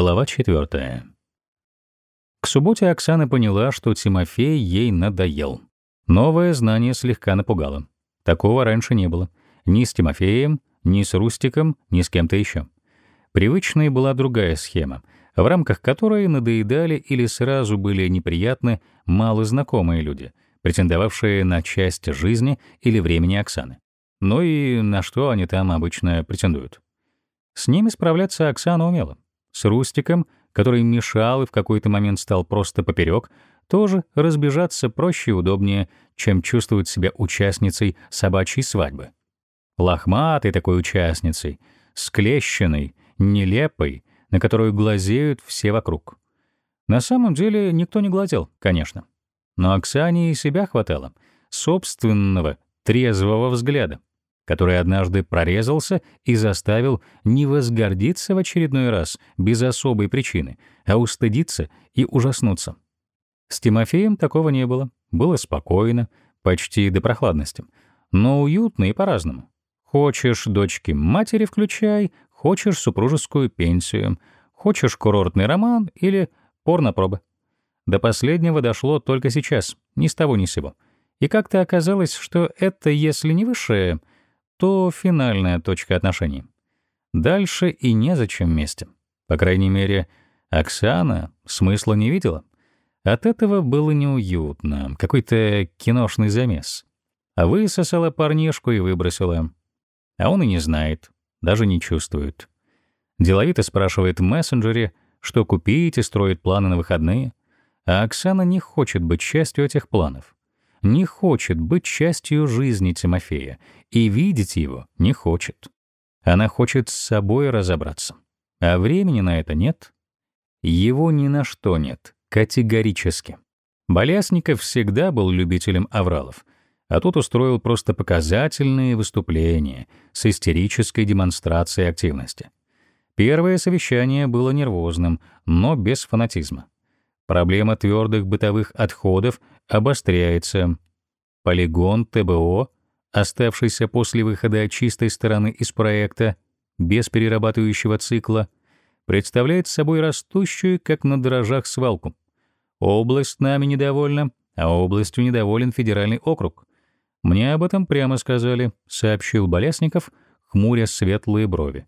Глава четвертая. К субботе Оксана поняла, что Тимофей ей надоел. Новое знание слегка напугало. Такого раньше не было. Ни с Тимофеем, ни с Рустиком, ни с кем-то еще. Привычной была другая схема, в рамках которой надоедали или сразу были неприятны малознакомые люди, претендовавшие на часть жизни или времени Оксаны. Ну и на что они там обычно претендуют. С ними справляться Оксана умела. С Рустиком, который мешал и в какой-то момент стал просто поперек, тоже разбежаться проще и удобнее, чем чувствовать себя участницей собачьей свадьбы. Лохматой такой участницей, склещенной, нелепой, на которую глазеют все вокруг. На самом деле никто не глазел, конечно. Но Оксане и себя хватало, собственного, трезвого взгляда который однажды прорезался и заставил не возгордиться в очередной раз без особой причины, а устыдиться и ужаснуться. С Тимофеем такого не было. Было спокойно, почти до прохладности, но уютно и по-разному. Хочешь дочки матери включай, хочешь супружескую пенсию, хочешь курортный роман или порнопроба. До последнего дошло только сейчас, ни с того ни с сего. И как-то оказалось, что это, если не высшее, то финальная точка отношений. Дальше и незачем вместе. По крайней мере, Оксана смысла не видела. От этого было неуютно, какой-то киношный замес. А высосала парнишку и выбросила. А он и не знает, даже не чувствует. Деловито спрашивает в мессенджере, что купить и строит планы на выходные, а Оксана не хочет быть частью этих планов не хочет быть частью жизни Тимофея и видеть его не хочет. Она хочет с собой разобраться. А времени на это нет. Его ни на что нет, категорически. Болясников всегда был любителем авралов, а тут устроил просто показательные выступления с истерической демонстрацией активности. Первое совещание было нервозным, но без фанатизма. Проблема твердых бытовых отходов обостряется. Полигон ТБО, оставшийся после выхода чистой стороны из проекта, без перерабатывающего цикла, представляет собой растущую, как на дрожжах, свалку. Область нами недовольна, а областью недоволен федеральный округ. Мне об этом прямо сказали, сообщил Болесников, хмуря светлые брови.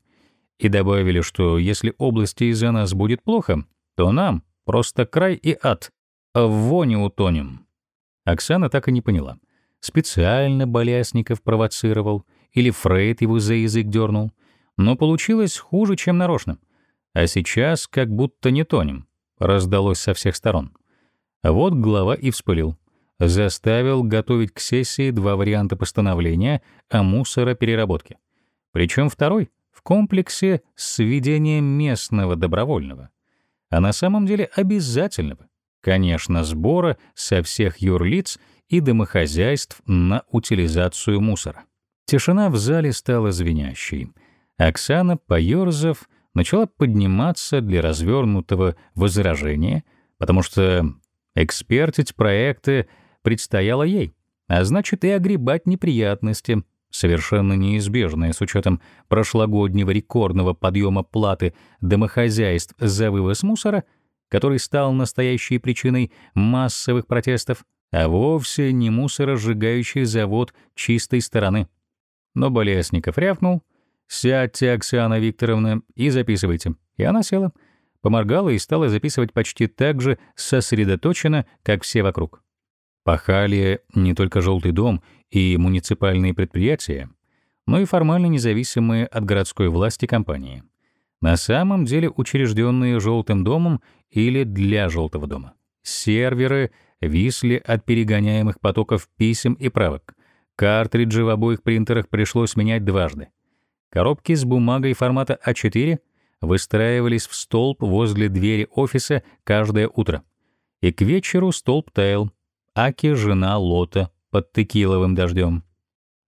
И добавили, что если области из-за нас будет плохо, то нам, Просто край и ад. А в воне утонем. Оксана так и не поняла. Специально Болясников провоцировал или Фрейд его за язык дернул. Но получилось хуже, чем нарочно. А сейчас как будто не тонем. Раздалось со всех сторон. Вот глава и вспылил. Заставил готовить к сессии два варианта постановления о мусоропереработке. Причем второй — в комплексе с введением местного добровольного — а на самом деле обязательного, конечно, сбора со всех юрлиц и домохозяйств на утилизацию мусора. Тишина в зале стала звенящей. Оксана, поёрзав, начала подниматься для развернутого возражения, потому что экспертить проекты предстояло ей, а значит и огребать неприятности, совершенно неизбежное с учетом прошлогоднего рекордного подъема платы домохозяйств за вывоз мусора, который стал настоящей причиной массовых протестов, а вовсе не мусоросжигающий завод чистой стороны. Но Болесников рявкнул «Сядьте, Оксана Викторовна, и записывайте». И она села, поморгала и стала записывать почти так же сосредоточенно, как все вокруг. Пахали не только «Желтый дом» и муниципальные предприятия, но и формально независимые от городской власти компании. На самом деле учрежденные «Желтым домом» или для «Желтого дома». Серверы висли от перегоняемых потоков писем и правок. Картриджи в обоих принтерах пришлось менять дважды. Коробки с бумагой формата А4 выстраивались в столб возле двери офиса каждое утро. И к вечеру столб таял. Аки — жена Лота, под текиловым дождем.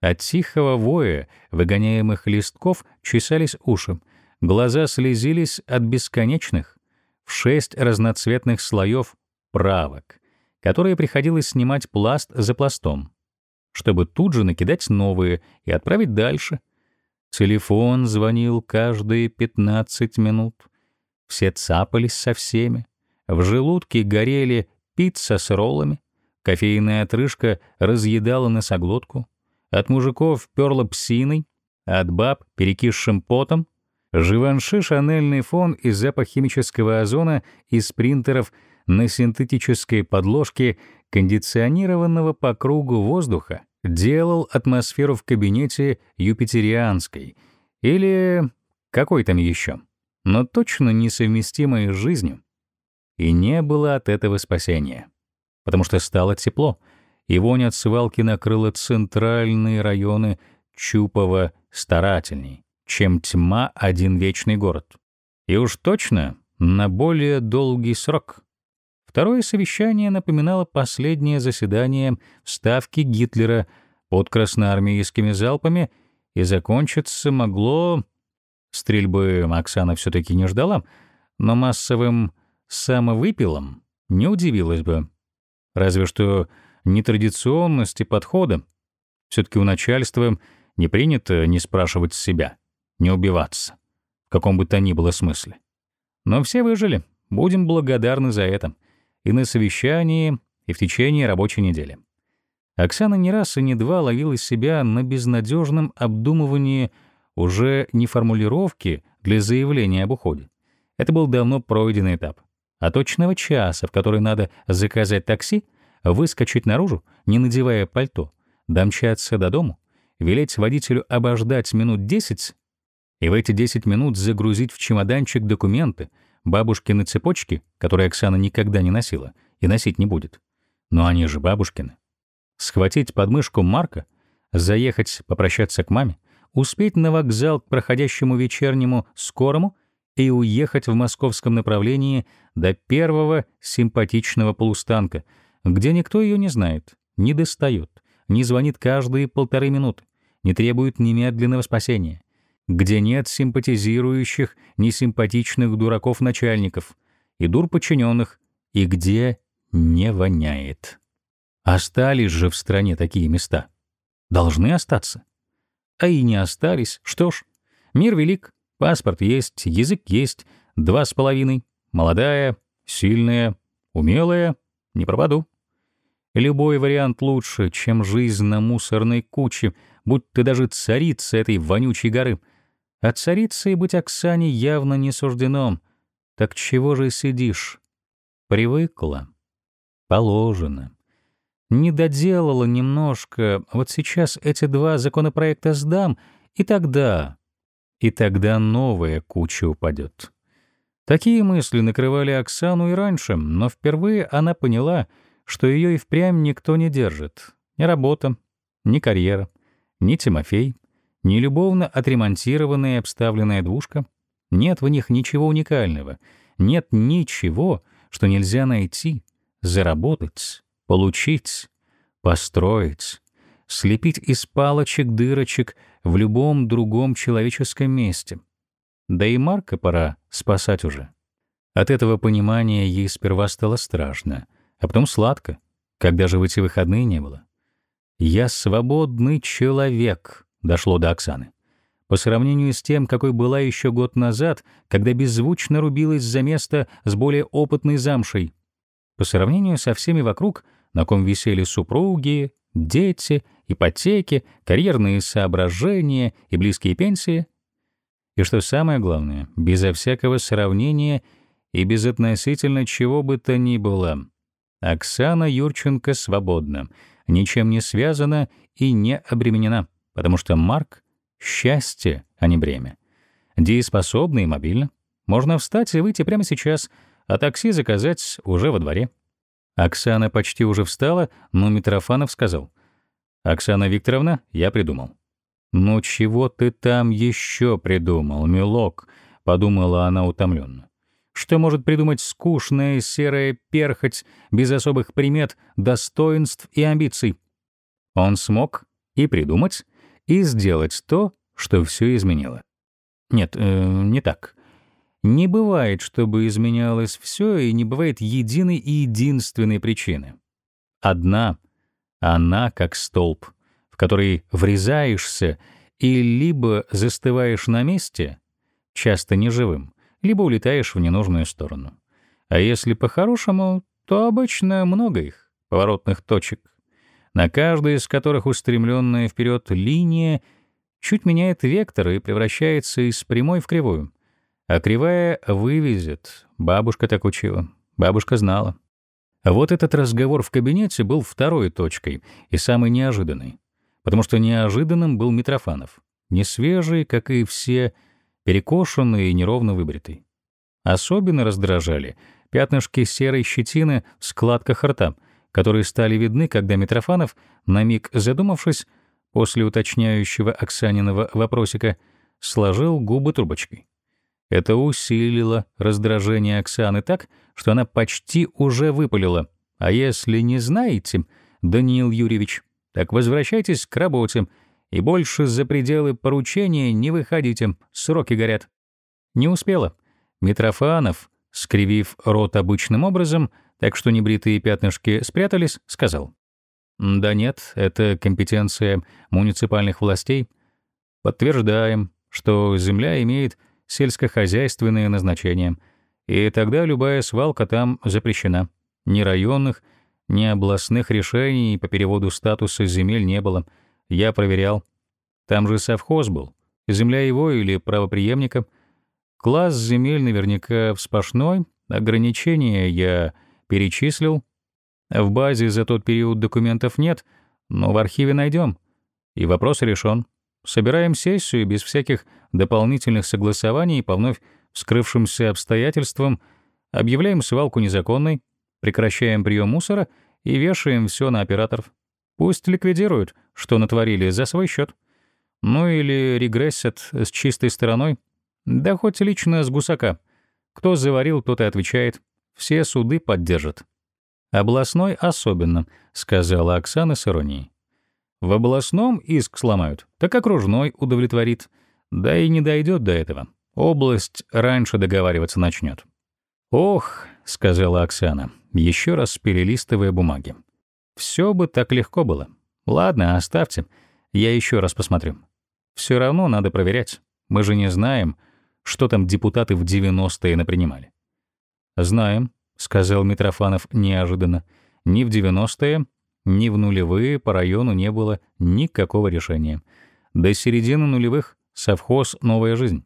От тихого воя выгоняемых листков чесались уши, глаза слезились от бесконечных, в шесть разноцветных слоев правок, которые приходилось снимать пласт за пластом, чтобы тут же накидать новые и отправить дальше. Телефон звонил каждые 15 минут. Все цапались со всеми. В желудке горели пицца с роллами, кофейная отрыжка разъедала носоглотку, от мужиков перла псиной, от баб — перекисшим потом, живанши шанельный фон и запах химического озона из принтеров на синтетической подложке кондиционированного по кругу воздуха. Делал атмосферу в кабинете юпитерианской. Или какой там еще, но точно несовместимой с жизнью. И не было от этого спасения, потому что стало тепло, и вонь от свалки накрыла центральные районы Чупова старательней, чем тьма один вечный город. И уж точно на более долгий срок. Второе совещание напоминало последнее заседание в Ставке Гитлера под красноармейскими залпами и закончиться могло... Стрельбы Оксана все-таки не ждала, но массовым самовыпилом не удивилась бы. Разве что нетрадиционности подхода. Все-таки у начальства не принято не спрашивать себя, не убиваться, в каком бы то ни было смысле. Но все выжили, будем благодарны за это и на совещании, и в течение рабочей недели. Оксана не раз и не два ловила себя на безнадежном обдумывании уже не формулировки для заявления об уходе. Это был давно пройденный этап. А точного часа, в который надо заказать такси, выскочить наружу, не надевая пальто, домчаться до дому, велеть водителю обождать минут десять и в эти десять минут загрузить в чемоданчик документы, Бабушкины цепочки, которые Оксана никогда не носила и носить не будет. Но они же бабушкины. Схватить подмышку Марка, заехать попрощаться к маме, успеть на вокзал к проходящему вечернему скорому и уехать в московском направлении до первого симпатичного полустанка, где никто ее не знает, не достает, не звонит каждые полторы минуты, не требует немедленного спасения, где нет симпатизирующих, несимпатичных дураков-начальников и дур подчиненных, и где не воняет. Остались же в стране такие места. Должны остаться. А и не остались, что ж, мир велик, паспорт есть, язык есть, два с половиной, молодая, сильная, умелая, не пропаду. Любой вариант лучше, чем жизнь на мусорной куче, будь ты даже царица этой вонючей горы — а царицей быть Оксане явно не суждено. Так чего же сидишь? Привыкла. Положено. Не доделала немножко. Вот сейчас эти два законопроекта сдам, и тогда... И тогда новая куча упадет. Такие мысли накрывали Оксану и раньше, но впервые она поняла, что ее и впрямь никто не держит. Ни работа, ни карьера, ни Тимофей, не любовно отремонтированная и обставленная двушка. Нет в них ничего уникального. Нет ничего, что нельзя найти, заработать, получить, построить, слепить из палочек-дырочек в любом другом человеческом месте. Да и Марка пора спасать уже. От этого понимания ей сперва стало страшно, а потом сладко, когда же в эти выходные не было. «Я свободный человек», дошло до Оксаны. По сравнению с тем, какой была еще год назад, когда беззвучно рубилась за место с более опытной замшей. По сравнению со всеми вокруг, на ком висели супруги, дети, ипотеки, карьерные соображения и близкие пенсии. И что самое главное, безо всякого сравнения и безотносительно чего бы то ни было. Оксана Юрченко свободна, ничем не связана и не обременена потому что Марк — счастье, а не бремя. Дееспособный и мобильно. Можно встать и выйти прямо сейчас, а такси заказать уже во дворе. Оксана почти уже встала, но Митрофанов сказал. «Оксана Викторовна, я придумал». «Ну чего ты там еще придумал, милок?» — подумала она утомленно. «Что может придумать скучная серая перхоть без особых примет, достоинств и амбиций?» Он смог и придумать, и сделать то, что все изменило. Нет, э, не так. Не бывает, чтобы изменялось все, и не бывает единой и единственной причины. Одна, она как столб, в который врезаешься и либо застываешь на месте, часто неживым, либо улетаешь в ненужную сторону. А если по-хорошему, то обычно много их, поворотных точек, на каждой из которых устремленная вперед линия чуть меняет вектор и превращается из прямой в кривую. А кривая вывезет. Бабушка так учила. Бабушка знала. Вот этот разговор в кабинете был второй точкой и самый неожиданный. Потому что неожиданным был Митрофанов. Не свежий, как и все, перекошенный и неровно выбритый. Особенно раздражали пятнышки серой щетины в складках рта, которые стали видны, когда Митрофанов, на миг задумавшись, после уточняющего Оксаниного вопросика, сложил губы трубочкой. Это усилило раздражение Оксаны так, что она почти уже выпалила. «А если не знаете, Даниил Юрьевич, так возвращайтесь к работе и больше за пределы поручения не выходите, сроки горят». Не успела. Митрофанов, скривив рот обычным образом, так что небритые пятнышки спрятались, сказал. «Да нет, это компетенция муниципальных властей. Подтверждаем, что земля имеет сельскохозяйственное назначение, и тогда любая свалка там запрещена. Ни районных, ни областных решений по переводу статуса земель не было. Я проверял. Там же совхоз был. Земля его или правоприемника. Класс земель наверняка вспашной. Ограничения я перечислил. В базе за тот период документов нет, но в архиве найдем. И вопрос решен. Собираем сессию без всяких дополнительных согласований по вновь вскрывшимся обстоятельствам, объявляем свалку незаконной, прекращаем прием мусора и вешаем все на операторов. Пусть ликвидируют, что натворили, за свой счет. Ну или регрессят с чистой стороной. Да хоть лично с гусака. Кто заварил, тот и отвечает. Все суды поддержат. «Областной особенно», — сказала Оксана с иронией. В областном иск сломают, так окружной удовлетворит. Да и не дойдет до этого. Область раньше договариваться начнет. «Ох», — сказала Оксана, еще раз перелистывая бумаги. Все бы так легко было. Ладно, оставьте, я еще раз посмотрю. Все равно надо проверять. Мы же не знаем, что там депутаты в 90-е напринимали». «Знаем», — сказал Митрофанов неожиданно. «Ни в 90-е, ни в нулевые по району не было никакого решения. До середины нулевых совхоз «Новая жизнь».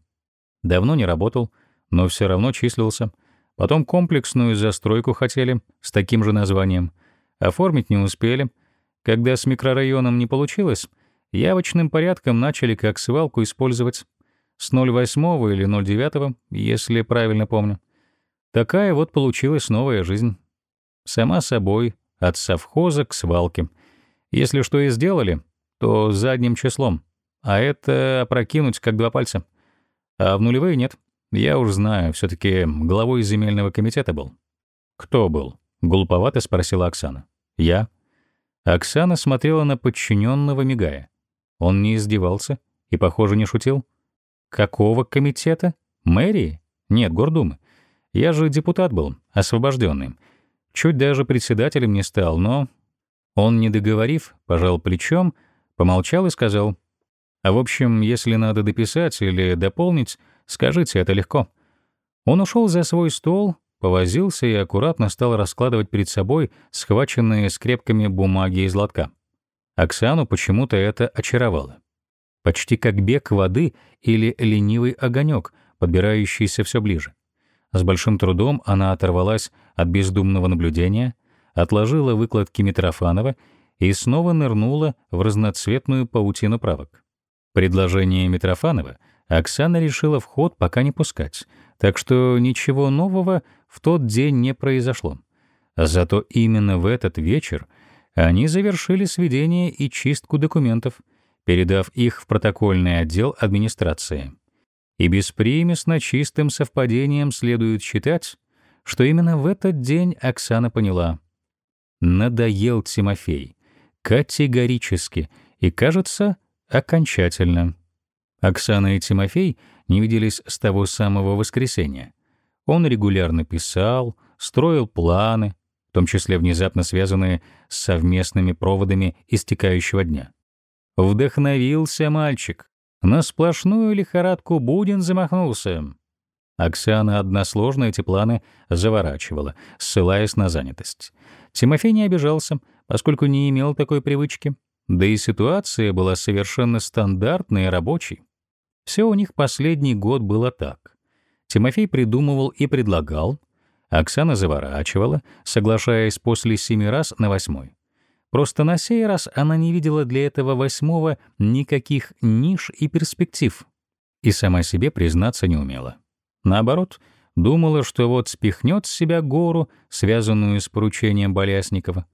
Давно не работал, но все равно числился. Потом комплексную застройку хотели с таким же названием. Оформить не успели. Когда с микрорайоном не получилось, явочным порядком начали как свалку использовать. С 08 или 09, если правильно помню. Такая вот получилась новая жизнь. Сама собой, от совхоза к свалке. Если что и сделали, то задним числом. А это опрокинуть как два пальца. А в нулевые нет. Я уж знаю, все таки главой земельного комитета был. «Кто был?» — глуповато спросила Оксана. «Я». Оксана смотрела на подчиненного, мигая. Он не издевался и, похоже, не шутил. «Какого комитета? Мэрии? Нет, Гордумы. Я же депутат был, освобожденный. Чуть даже председателем не стал, но... Он, не договорив, пожал плечом, помолчал и сказал. «А в общем, если надо дописать или дополнить, скажите, это легко». Он ушел за свой стол, повозился и аккуратно стал раскладывать перед собой схваченные скрепками бумаги из лотка. Оксану почему-то это очаровало. Почти как бег воды или ленивый огонек, подбирающийся все ближе. С большим трудом она оторвалась от бездумного наблюдения, отложила выкладки Митрофанова и снова нырнула в разноцветную паутину правок. Предложение Митрофанова Оксана решила в ход пока не пускать, так что ничего нового в тот день не произошло. Зато именно в этот вечер они завершили сведение и чистку документов, передав их в протокольный отдел администрации. И беспримесно чистым совпадением следует считать, что именно в этот день Оксана поняла. Надоел Тимофей. Категорически. И, кажется, окончательно. Оксана и Тимофей не виделись с того самого воскресенья. Он регулярно писал, строил планы, в том числе внезапно связанные с совместными проводами истекающего дня. Вдохновился мальчик, на сплошную лихорадку Будин замахнулся. Оксана односложно эти планы заворачивала, ссылаясь на занятость. Тимофей не обижался, поскольку не имел такой привычки. Да и ситуация была совершенно стандартной и рабочей. Все у них последний год было так. Тимофей придумывал и предлагал, Оксана заворачивала, соглашаясь после семи раз на восьмой. Просто на сей раз она не видела для этого восьмого никаких ниш и перспектив. И сама себе признаться не умела. Наоборот, думала, что вот спихнет с себя гору, связанную с поручением Болясникова.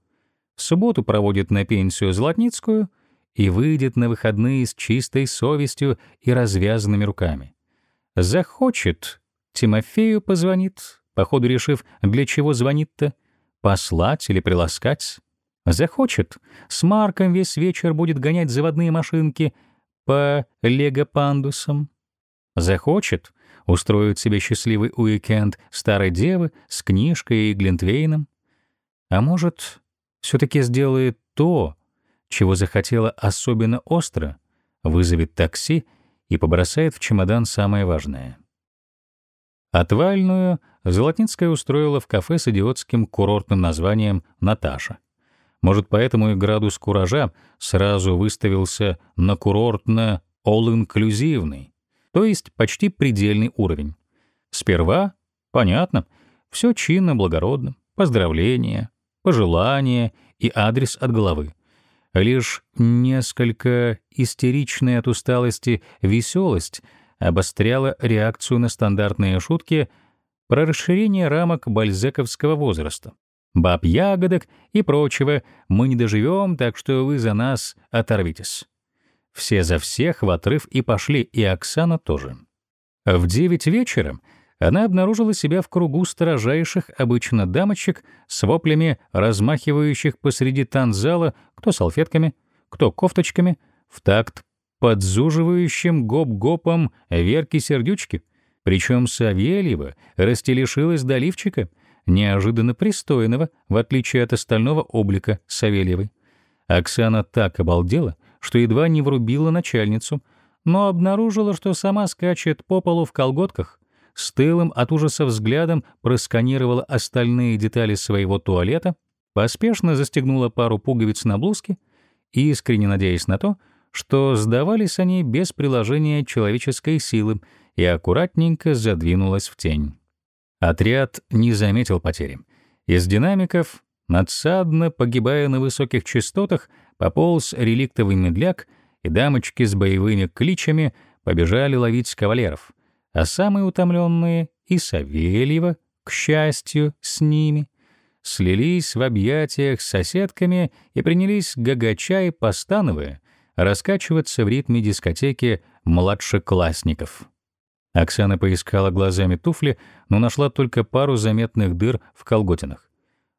В субботу проводит на пенсию Золотницкую и выйдет на выходные с чистой совестью и развязанными руками. Захочет, Тимофею позвонит, походу решив, для чего звонит-то, послать или приласкать. Захочет, с Марком весь вечер будет гонять заводные машинки по лего-пандусам. Захочет, устроит себе счастливый уикенд старой девы с книжкой и глинтвейном. А может, все таки сделает то, чего захотела особенно остро, вызовет такси и побросает в чемодан самое важное. Отвальную Золотницкая устроила в кафе с идиотским курортным названием «Наташа». Может, поэтому и градус куража сразу выставился на курортно all-инклюзивный, то есть почти предельный уровень. Сперва, понятно, все чинно, благородно, поздравления, пожелания и адрес от головы. Лишь несколько истеричная от усталости веселость обостряла реакцию на стандартные шутки про расширение рамок бальзековского возраста баб-ягодок и прочего мы не доживем, так что вы за нас оторвитесь. Все за всех в отрыв и пошли, и Оксана тоже. В девять вечера она обнаружила себя в кругу строжайших обычно дамочек с воплями, размахивающих посреди танзала кто салфетками, кто кофточками, в такт подзуживающим гоп-гопом Верки-сердючки. Причем Савельева растелешилась до лифчика — неожиданно пристойного, в отличие от остального облика Савельевой. Оксана так обалдела, что едва не врубила начальницу, но обнаружила, что сама скачет по полу в колготках, с тылым от ужаса взглядом просканировала остальные детали своего туалета, поспешно застегнула пару пуговиц на блузке, искренне надеясь на то, что сдавались они без приложения человеческой силы, и аккуратненько задвинулась в тень. Отряд не заметил потери. Из динамиков, надсадно погибая на высоких частотах, пополз реликтовый медляк, и дамочки с боевыми кличами побежали ловить кавалеров, а самые утомленные и Савельева, к счастью, с ними, слились в объятиях с соседками и принялись гагача и постановая раскачиваться в ритме дискотеки младшеклассников. Оксана поискала глазами туфли, но нашла только пару заметных дыр в колготинах.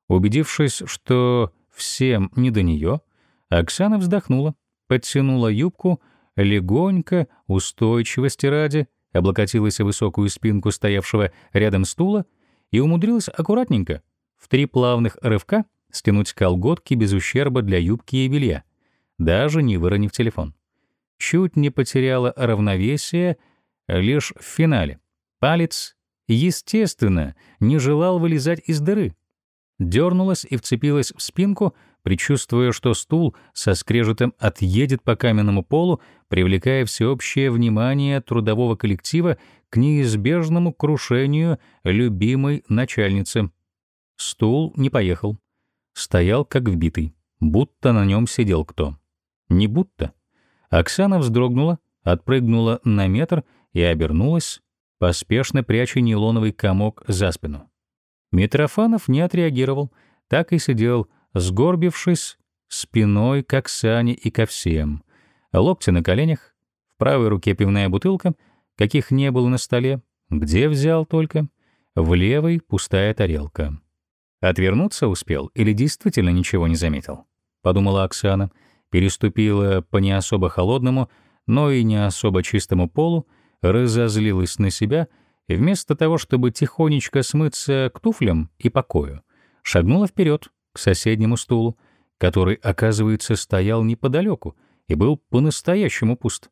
Убедившись, что всем не до нее, Оксана вздохнула, подтянула юбку, легонько, устойчивости ради, облокотилась о высокую спинку стоявшего рядом стула и умудрилась аккуратненько, в три плавных рывка, стянуть колготки без ущерба для юбки и белья, даже не выронив телефон. Чуть не потеряла равновесие — лишь в финале. Палец, естественно, не желал вылезать из дыры. Дернулась и вцепилась в спинку, предчувствуя, что стул со скрежетом отъедет по каменному полу, привлекая всеобщее внимание трудового коллектива к неизбежному крушению любимой начальницы. Стул не поехал. Стоял как вбитый, будто на нем сидел кто. Не будто. Оксана вздрогнула, отпрыгнула на метр и обернулась, поспешно пряча нейлоновый комок за спину. Митрофанов не отреагировал, так и сидел, сгорбившись, спиной к Оксане и ко всем. Локти на коленях, в правой руке пивная бутылка, каких не было на столе, где взял только, в левой пустая тарелка. Отвернуться успел или действительно ничего не заметил? Подумала Оксана, переступила по не особо холодному, но и не особо чистому полу, разозлилась на себя и вместо того, чтобы тихонечко смыться к туфлям и покою, шагнула вперед к соседнему стулу, который, оказывается, стоял неподалеку и был по-настоящему пуст.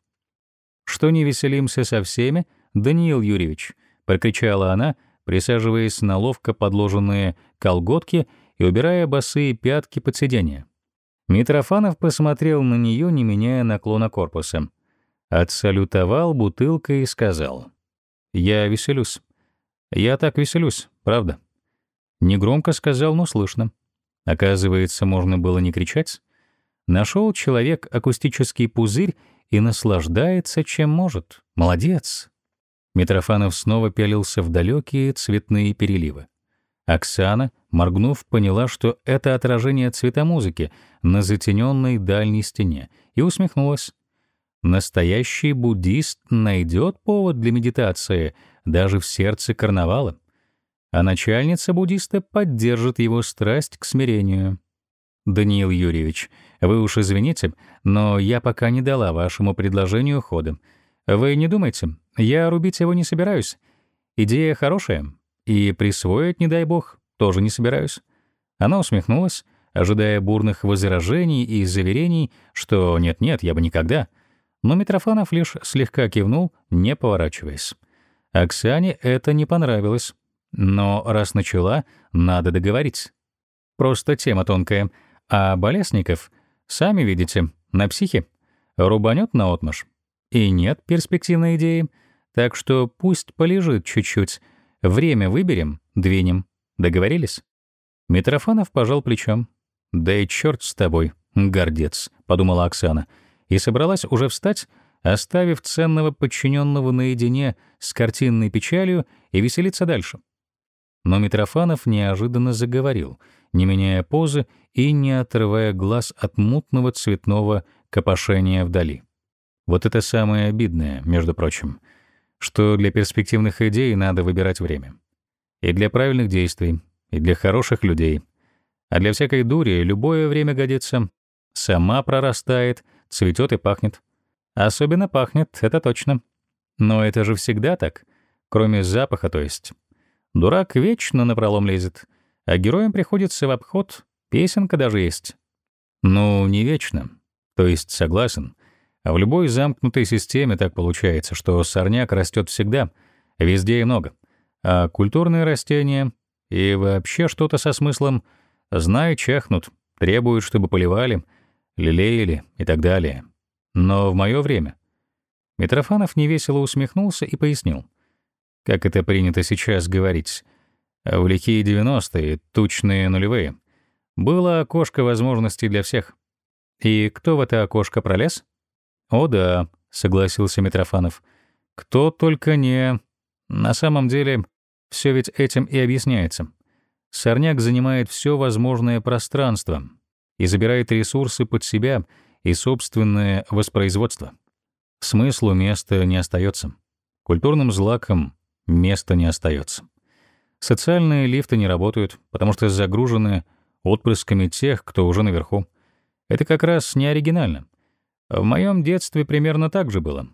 «Что не веселимся со всеми, Даниил Юрьевич?» — прокричала она, присаживаясь на ловко подложенные колготки и убирая босые пятки под сиденье. Митрофанов посмотрел на нее, не меняя наклона корпуса. Отсалютовал бутылкой и сказал. «Я веселюсь. Я так веселюсь, правда». Негромко сказал, но слышно. Оказывается, можно было не кричать. Нашел человек акустический пузырь и наслаждается, чем может. Молодец. Митрофанов снова пялился в далекие цветные переливы. Оксана, моргнув, поняла, что это отражение цвета музыки на затененной дальней стене, и усмехнулась. Настоящий буддист найдет повод для медитации даже в сердце карнавала, а начальница буддиста поддержит его страсть к смирению. «Даниил Юрьевич, вы уж извините, но я пока не дала вашему предложению хода. Вы не думайте, я рубить его не собираюсь. Идея хорошая, и присвоить, не дай бог, тоже не собираюсь». Она усмехнулась, ожидая бурных возражений и заверений, что «нет-нет, я бы никогда». Но Митрофанов лишь слегка кивнул, не поворачиваясь. Оксане это не понравилось. Но раз начала, надо договориться. Просто тема тонкая — а Болесников, сами видите, на психе, рубанет на отмаш. И нет перспективной идеи, так что пусть полежит чуть-чуть. Время выберем, двинем. Договорились? Митрофанов пожал плечом. «Да и черт с тобой, гордец», — подумала Оксана, и собралась уже встать, оставив ценного подчиненного наедине с картинной печалью и веселиться дальше. Но Митрофанов неожиданно заговорил, не меняя позы и не отрывая глаз от мутного цветного копошения вдали. Вот это самое обидное, между прочим, что для перспективных идей надо выбирать время. И для правильных действий, и для хороших людей. А для всякой дури любое время годится. Сама прорастает, цветет и пахнет. Особенно пахнет, это точно. Но это же всегда так, кроме запаха, то есть. Дурак вечно напролом лезет, а героям приходится в обход, песенка даже есть. Ну, не вечно. То есть согласен. А в любой замкнутой системе так получается, что сорняк растет всегда, везде и много. А культурные растения и вообще что-то со смыслом знай, чахнут, требуют, чтобы поливали, лелеяли и так далее. Но в мое время Митрофанов невесело усмехнулся и пояснил как это принято сейчас говорить. А в лихие 90-е, тучные нулевые, было окошко возможностей для всех. И кто в это окошко пролез? О да, согласился Митрофанов. Кто только не... На самом деле, все ведь этим и объясняется. Сорняк занимает все возможное пространство и забирает ресурсы под себя и собственное воспроизводство. Смыслу места не остается. Культурным злаком места не остается. Социальные лифты не работают, потому что загружены отпрысками тех, кто уже наверху. Это как раз не оригинально. В моем детстве примерно так же было.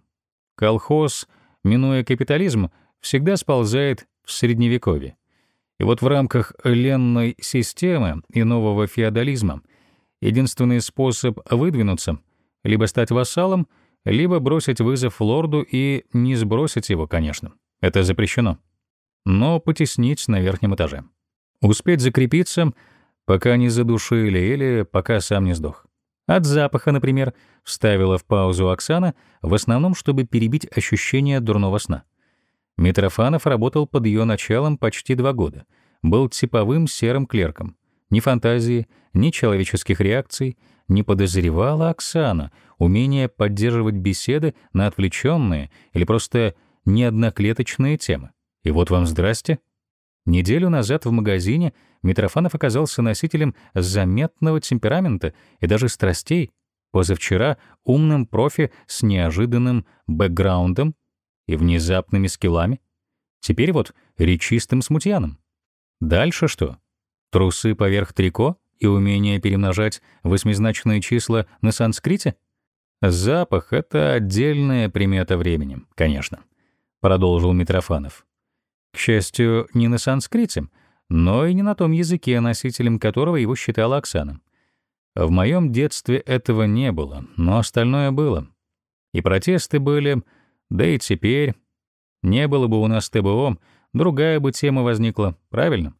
Колхоз, минуя капитализм, всегда сползает в Средневековье. И вот в рамках ленной системы и нового феодализма единственный способ выдвинуться — либо стать вассалом, либо бросить вызов лорду и не сбросить его, конечно. Это запрещено. Но потеснить на верхнем этаже. Успеть закрепиться, пока не задушили или пока сам не сдох. От запаха, например, вставила в паузу Оксана, в основном, чтобы перебить ощущение дурного сна. Митрофанов работал под ее началом почти два года. Был типовым серым клерком. Ни фантазии, ни человеческих реакций не подозревала Оксана умение поддерживать беседы на отвлеченные или просто неодноклеточные темы. И вот вам здрасте. Неделю назад в магазине Митрофанов оказался носителем заметного темперамента и даже страстей, позавчера умным профи с неожиданным бэкграундом и внезапными скиллами, теперь вот речистым смутьяном. Дальше что? Трусы поверх трико и умение перемножать восьмизначные числа на санскрите? Запах — это отдельная примета времени, конечно. — продолжил Митрофанов. К счастью, не на санскрите, но и не на том языке, носителем которого его считала Оксана. В моем детстве этого не было, но остальное было. И протесты были, да и теперь. Не было бы у нас ТБО, другая бы тема возникла, правильно?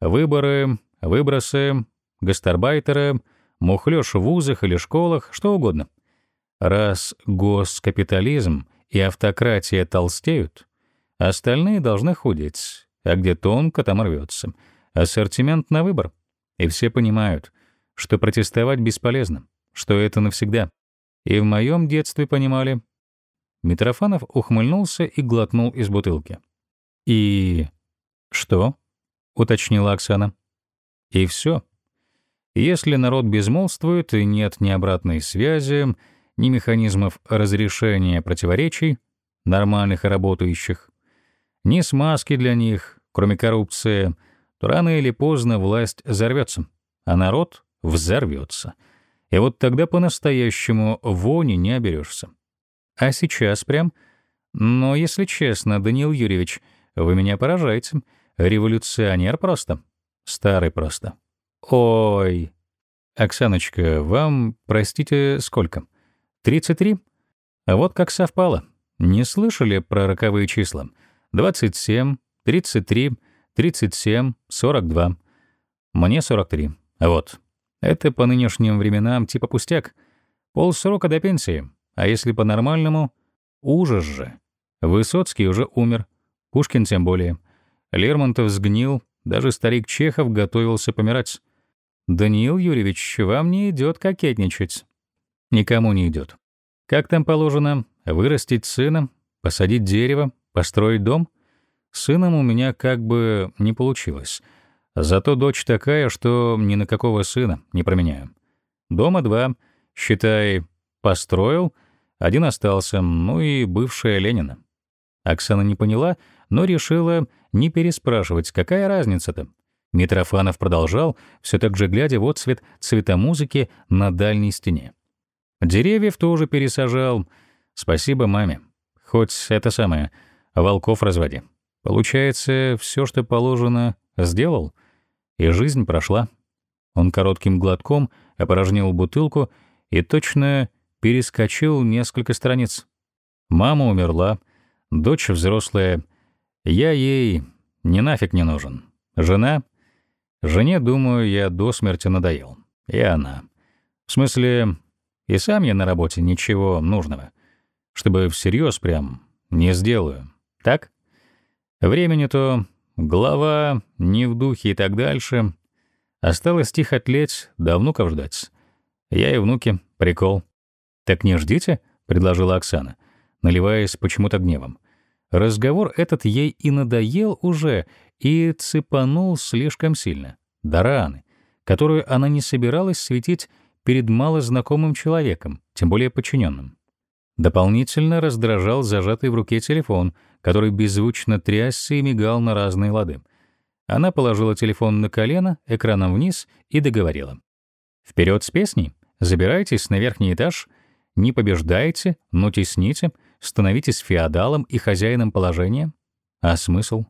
Выборы, выбросы, гастарбайтеры, мухлёж в вузах или школах, что угодно. Раз госкапитализм и автократия толстеют, остальные должны худеть, а где тонко, там рвется. Ассортимент на выбор. И все понимают, что протестовать бесполезно, что это навсегда. И в моем детстве понимали. Митрофанов ухмыльнулся и глотнул из бутылки. «И что?» — уточнила Оксана. «И все. Если народ безмолвствует и нет ни обратной связи, ни механизмов разрешения противоречий, нормальных и работающих, ни смазки для них, кроме коррупции, то рано или поздно власть взорвется, а народ взорвется. И вот тогда по-настоящему вони не оберешься. А сейчас прям... Но, если честно, Даниил Юрьевич, вы меня поражаете. Революционер просто. Старый просто. Ой. Оксаночка, вам, простите, сколько? 33? А вот как совпало. Не слышали про роковые числа? 27, 33, 37, 42. Мне 43. Вот. Это по нынешним временам типа пустяк. Полсрока до пенсии. А если по-нормальному — ужас же. Высоцкий уже умер. Пушкин тем более. Лермонтов сгнил. Даже старик Чехов готовился помирать. Даниил Юрьевич, вам не идет кокетничать. Никому не идет. Как там положено? Вырастить сына, посадить дерево, построить дом? сыном у меня как бы не получилось. Зато дочь такая, что ни на какого сына не променяю. Дома два, считай, построил, один остался, ну и бывшая Ленина. Оксана не поняла, но решила не переспрашивать, какая разница-то. Митрофанов продолжал, все так же глядя в отцвет цвета музыки на дальней стене. Деревьев тоже пересажал. Спасибо маме. Хоть это самое, волков разводи. Получается, все, что положено, сделал, и жизнь прошла. Он коротким глотком опорожнил бутылку и точно перескочил несколько страниц. Мама умерла, дочь взрослая. Я ей не нафиг не нужен. Жена? Жене, думаю, я до смерти надоел. И она. В смысле, и сам я на работе ничего нужного. Чтобы всерьез прям не сделаю. Так? Времени-то голова не в духе и так дальше. Осталось тихо тлеть, да внуков ждать. Я и внуки, прикол. «Так не ждите», — предложила Оксана, наливаясь почему-то гневом. Разговор этот ей и надоел уже, и цепанул слишком сильно. До раны, которую она не собиралась светить перед малознакомым человеком, тем более подчиненным. Дополнительно раздражал зажатый в руке телефон, который беззвучно трясся и мигал на разные лады. Она положила телефон на колено, экраном вниз и договорила. «Вперед с песней! Забирайтесь на верхний этаж, не побеждайте, но тесните, становитесь феодалом и хозяином положения. А смысл?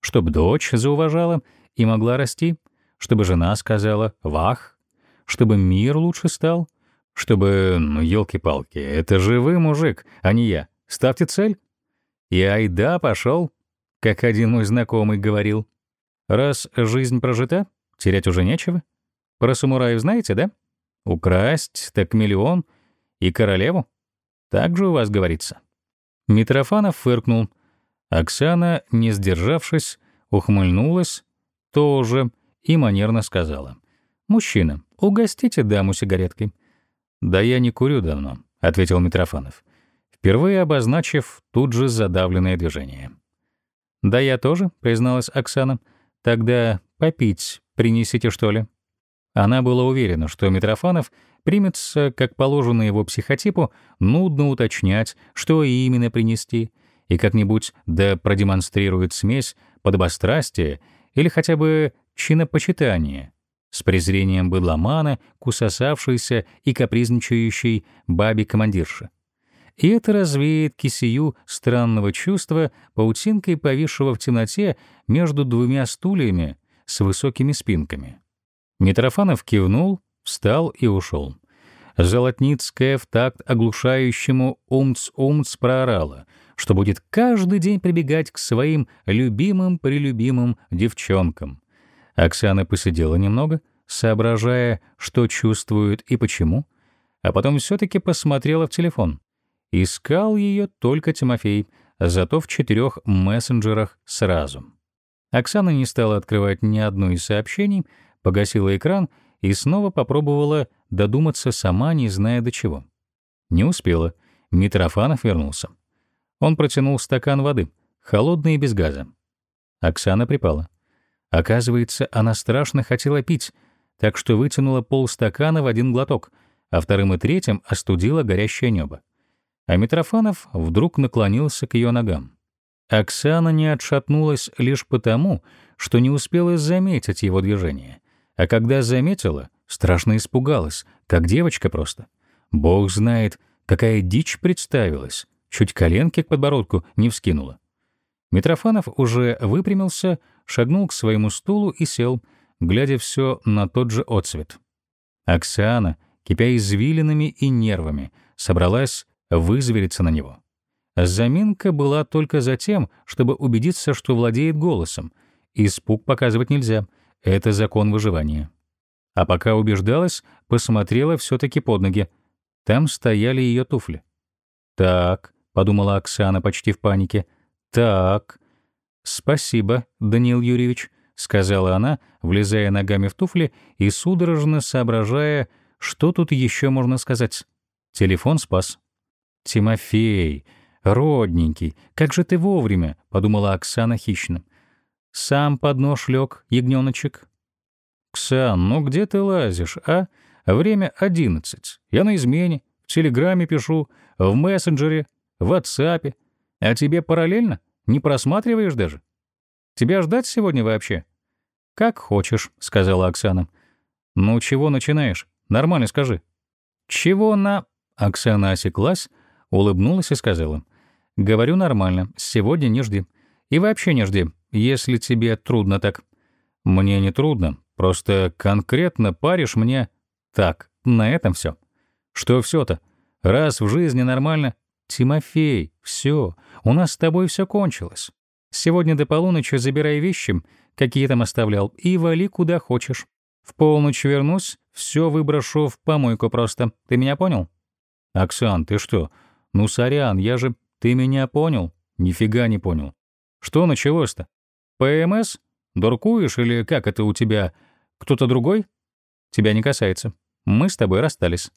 Чтоб дочь зауважала и могла расти, чтобы жена сказала «вах», чтобы мир лучше стал? Чтобы, ну, елки-палки, это же вы, мужик, а не я. Ставьте цель. И айда пошел, как один мой знакомый говорил. Раз жизнь прожита, терять уже нечего. Про самураев знаете, да? Украсть, так миллион. И королеву. Так же у вас говорится. Митрофанов фыркнул. Оксана, не сдержавшись, ухмыльнулась, тоже, и манерно сказала. «Мужчина, угостите даму сигареткой». «Да я не курю давно», — ответил Митрофанов, впервые обозначив тут же задавленное движение. «Да я тоже», — призналась Оксана. «Тогда попить принесите, что ли?» Она была уверена, что Митрофанов примется, как положено его психотипу, нудно уточнять, что именно принести, и как-нибудь да продемонстрирует смесь подобострастия или хотя бы чинопочитания, с презрением быдломана, кусосавшейся и капризничающей бабе-командирши. И это развеет кисию странного чувства, паутинкой повисшего в темноте между двумя стульями с высокими спинками. Митрофанов кивнул, встал и ушел. Золотницкая в такт оглушающему «умц-умц» проорала, что будет каждый день прибегать к своим любимым-прелюбимым девчонкам. Оксана посидела немного, соображая, что чувствует и почему, а потом все-таки посмотрела в телефон. Искал ее только Тимофей, зато в четырех мессенджерах сразу. Оксана не стала открывать ни одно из сообщений, погасила экран и снова попробовала додуматься сама, не зная до чего. Не успела. Митрофанов вернулся. Он протянул стакан воды, холодный и без газа. Оксана припала. Оказывается, она страшно хотела пить, так что вытянула полстакана в один глоток, а вторым и третьим остудила горящее небо. А Митрофанов вдруг наклонился к ее ногам. Оксана не отшатнулась лишь потому, что не успела заметить его движение, а когда заметила, страшно испугалась, как девочка просто. Бог знает, какая дичь представилась, чуть коленки к подбородку не вскинула. Митрофанов уже выпрямился, шагнул к своему стулу и сел, глядя все на тот же отцвет. Оксана, кипя извилинами и нервами, собралась вызвериться на него. Заминка была только за тем, чтобы убедиться, что владеет голосом. Испуг показывать нельзя. Это закон выживания. А пока убеждалась, посмотрела все таки под ноги. Там стояли ее туфли. «Так», — подумала Оксана почти в панике. «Так». «Спасибо, Даниил Юрьевич», — сказала она, влезая ногами в туфли и судорожно соображая, что тут еще можно сказать. Телефон спас. «Тимофей, родненький, как же ты вовремя», — подумала Оксана хищно. «Сам под нож лег, ягненочек». «Ксан, ну где ты лазишь, а? Время одиннадцать. Я на измене, в Телеграме пишу, в мессенджере, в WhatsApp. А тебе параллельно? Не просматриваешь даже? Тебя ждать сегодня вообще?» «Как хочешь», — сказала Оксана. «Ну чего начинаешь? Нормально скажи». «Чего на...» Оксана осеклась, улыбнулась и сказала. «Говорю нормально, сегодня не жди. И вообще не жди, если тебе трудно так». «Мне не трудно, просто конкретно паришь мне...» «Так, на этом все. «Что все то Раз в жизни нормально...» «Тимофей, все, у нас с тобой все кончилось. Сегодня до полуночи забирай вещи, какие там оставлял, и вали куда хочешь. В полночь вернусь, все выброшу в помойку просто. Ты меня понял?» «Оксан, ты что, «Ну, сорян, я же... Ты меня понял?» «Нифига не понял. Что началось-то? ПМС? Дуркуешь или как это у тебя? Кто-то другой?» «Тебя не касается. Мы с тобой расстались.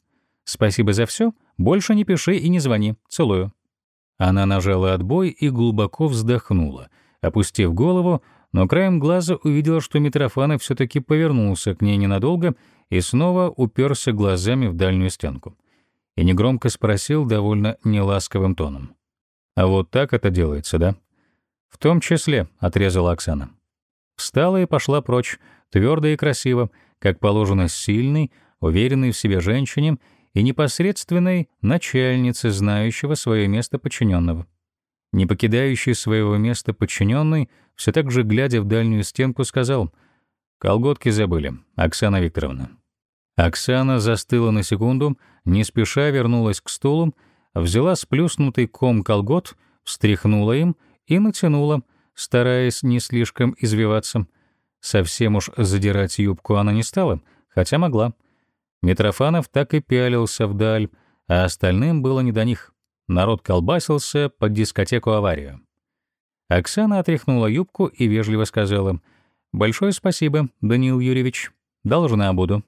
Спасибо за все. Больше не пиши и не звони. Целую». Она нажала отбой и глубоко вздохнула, опустив голову, но краем глаза увидела, что Митрофанов все таки повернулся к ней ненадолго и снова уперся глазами в дальнюю стенку и негромко спросил довольно неласковым тоном. «А вот так это делается, да?» «В том числе», — отрезала Оксана. Встала и пошла прочь, твердо и красиво, как положено сильной, уверенной в себе женщине и непосредственной начальнице, знающего свое место подчиненного. Не покидающий своего места подчиненный, все так же глядя в дальнюю стенку, сказал «Колготки забыли, Оксана Викторовна». Оксана застыла на секунду, не спеша вернулась к стулу, взяла сплюснутый ком колгот, встряхнула им и натянула, стараясь не слишком извиваться. Совсем уж задирать юбку она не стала, хотя могла. Митрофанов так и пялился вдаль, а остальным было не до них. Народ колбасился под дискотеку-аварию. Оксана отряхнула юбку и вежливо сказала «Большое спасибо, Даниил Юрьевич. Должна буду».